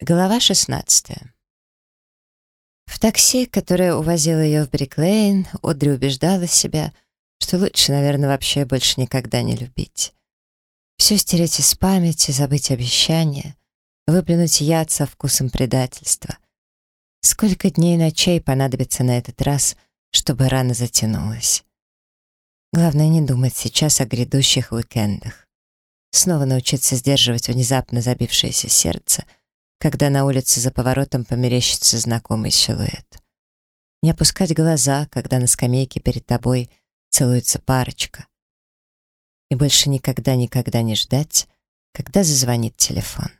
Глава 16. В такси, которое увозило ее в Бриклейн, Одри убеждала себя, что лучше, наверное, вообще больше никогда не любить. Все стереть из памяти, забыть обещания, выплюнуть яд со вкусом предательства. Сколько дней и ночей понадобится на этот раз, чтобы рана затянулась. Главное не думать сейчас о грядущих уикендах. Снова научиться сдерживать внезапно забившееся сердце — когда на улице за поворотом померещится знакомый силуэт. Не опускать глаза, когда на скамейке перед тобой целуется парочка. И больше никогда-никогда не ждать, когда зазвонит телефон.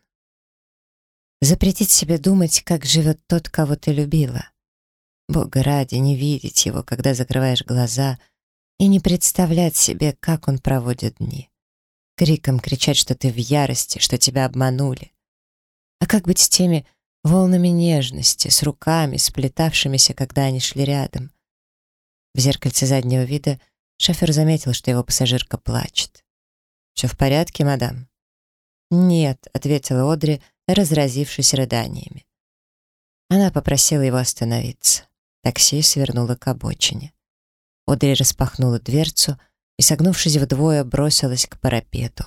Запретить себе думать, как живет тот, кого ты любила. Бога ради, не видеть его, когда закрываешь глаза, и не представлять себе, как он проводит дни. Криком кричать, что ты в ярости, что тебя обманули. А как быть с теми волнами нежности, с руками, сплетавшимися, когда они шли рядом? В зеркальце заднего вида шофер заметил, что его пассажирка плачет. «Все в порядке, мадам?» «Нет», — ответила Одри, разразившись рыданиями. Она попросила его остановиться. Такси свернуло к обочине. Одри распахнула дверцу и, согнувшись вдвое, бросилась к парапету.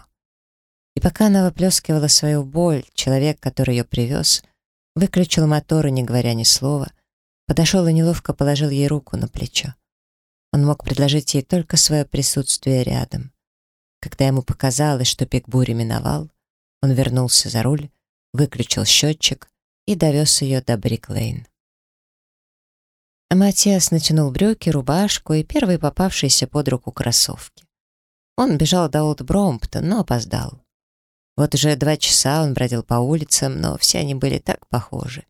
И пока она выплескивала свою боль, человек, который ее привез, выключил мотор и, не говоря ни слова, подошел и неловко положил ей руку на плечо. Он мог предложить ей только свое присутствие рядом. Когда ему показалось, что пик бури миновал, он вернулся за руль, выключил счетчик и довез ее до Бриклейн. А Матиас натянул брюки, рубашку и первые попавшиеся под руку кроссовки. Он бежал до Олд Бромптон, но опоздал. Вот уже два часа он бродил по улицам, но все они были так похожи.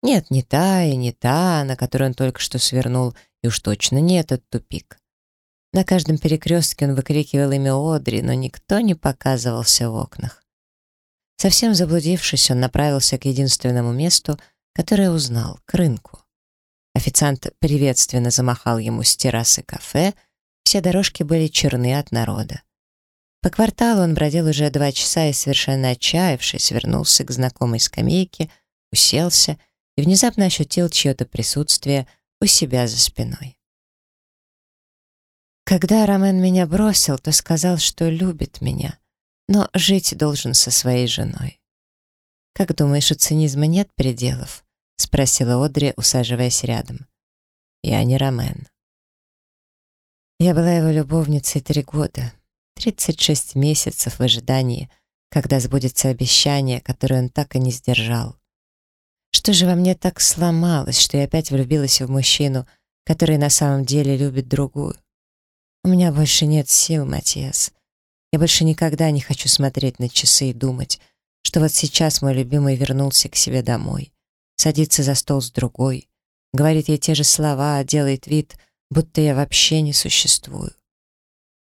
Нет, не та и не та, на которую он только что свернул, и уж точно не этот тупик. На каждом перекрестке он выкрикивал имя Одри, но никто не показывался в окнах. Совсем заблудившись, он направился к единственному месту, которое узнал — к рынку. Официант приветственно замахал ему с террасы кафе, все дорожки были черны от народа. По кварталу он бродил уже два часа и, совершенно отчаявшись, вернулся к знакомой скамейке, уселся и внезапно ощутил чье-то присутствие у себя за спиной. Когда Ромен меня бросил, то сказал, что любит меня, но жить должен со своей женой. «Как думаешь, у цинизма нет пределов?» — спросила Одри, усаживаясь рядом. «Я не Ромен». Я была его любовницей три года. 36 месяцев в ожидании, когда сбудется обещание, которое он так и не сдержал. Что же во мне так сломалось, что я опять влюбилась в мужчину, который на самом деле любит другую? У меня больше нет сил, Матиас. Я больше никогда не хочу смотреть на часы и думать, что вот сейчас мой любимый вернулся к себе домой, садится за стол с другой, говорит ей те же слова, делает вид, будто я вообще не существую.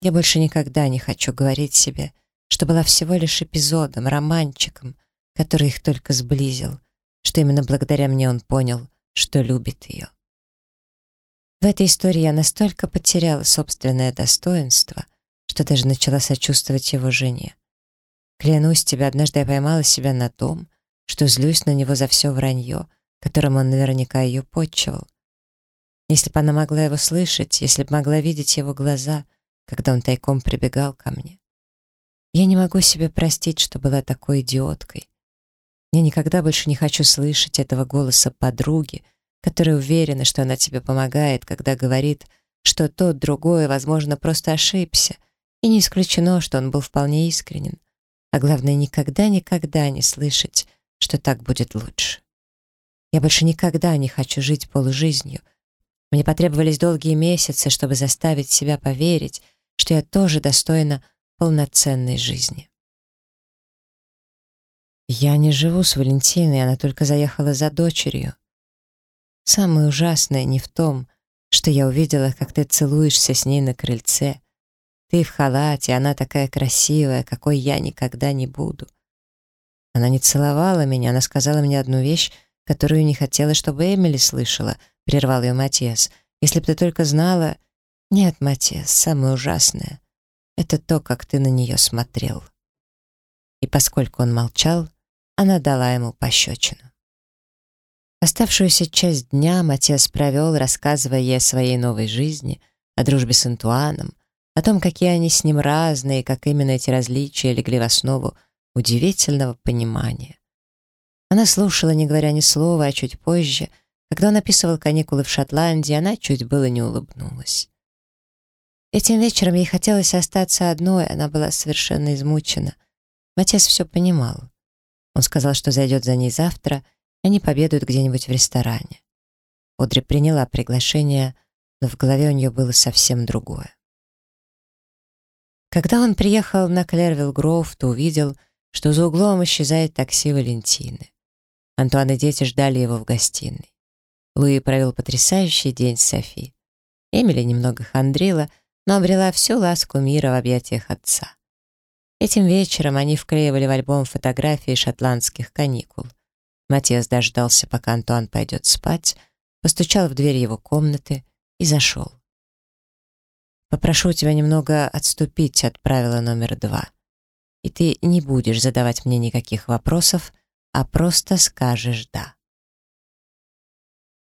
Я больше никогда не хочу говорить себе, что была всего лишь эпизодом, романчиком, который их только сблизил, что именно благодаря мне он понял, что любит ее. В этой истории я настолько потеряла собственное достоинство, что даже начала сочувствовать его жене. Клянусь тебе, однажды я поймала себя на том, что злюсь на него за все вранье, которым он наверняка ее подчивал. Если бы она могла его слышать, если бы могла видеть его глаза, когда он тайком прибегал ко мне. Я не могу себе простить, что была такой идиоткой. Я никогда больше не хочу слышать этого голоса подруги, которая уверена, что она тебе помогает, когда говорит, что тот другой, возможно, просто ошибся, и не исключено, что он был вполне искренен. А главное, никогда-никогда не слышать, что так будет лучше. Я больше никогда не хочу жить полужизнью. Мне потребовались долгие месяцы, чтобы заставить себя поверить, что я тоже достойна полноценной жизни. Я не живу с Валентиной, она только заехала за дочерью. Самое ужасное не в том, что я увидела, как ты целуешься с ней на крыльце. Ты в халате, она такая красивая, какой я никогда не буду. Она не целовала меня, она сказала мне одну вещь, которую не хотела, чтобы Эмили слышала, прервал ее Матиас. Если бы ты только знала, «Нет, Матиас, самое ужасное — это то, как ты на нее смотрел». И поскольку он молчал, она дала ему пощечину. Оставшуюся часть дня Матиас провел, рассказывая ей о своей новой жизни, о дружбе с Антуаном, о том, какие они с ним разные, как именно эти различия легли в основу удивительного понимания. Она слушала, не говоря ни слова, а чуть позже, когда он описывал каникулы в Шотландии, она чуть было не улыбнулась. Этим вечером ей хотелось остаться одной, она была совершенно измучена. Матес все понимал. Он сказал, что зайдет за ней завтра, и они победуют где-нибудь в ресторане. Одри приняла приглашение, но в голове у нее было совсем другое. Когда он приехал на Клервилл Гроув, то увидел, что за углом исчезает такси Валентины. Антуан и дети ждали его в гостиной. Луи провел потрясающий день с Софи. Эмили немного хандрила, но обрела всю ласку мира в объятиях отца. Этим вечером они вклеивали в альбом фотографии шотландских каникул. Матиас дождался, пока Антуан пойдет спать, постучал в дверь его комнаты и зашел. «Попрошу тебя немного отступить от правила номер два. И ты не будешь задавать мне никаких вопросов, а просто скажешь «да».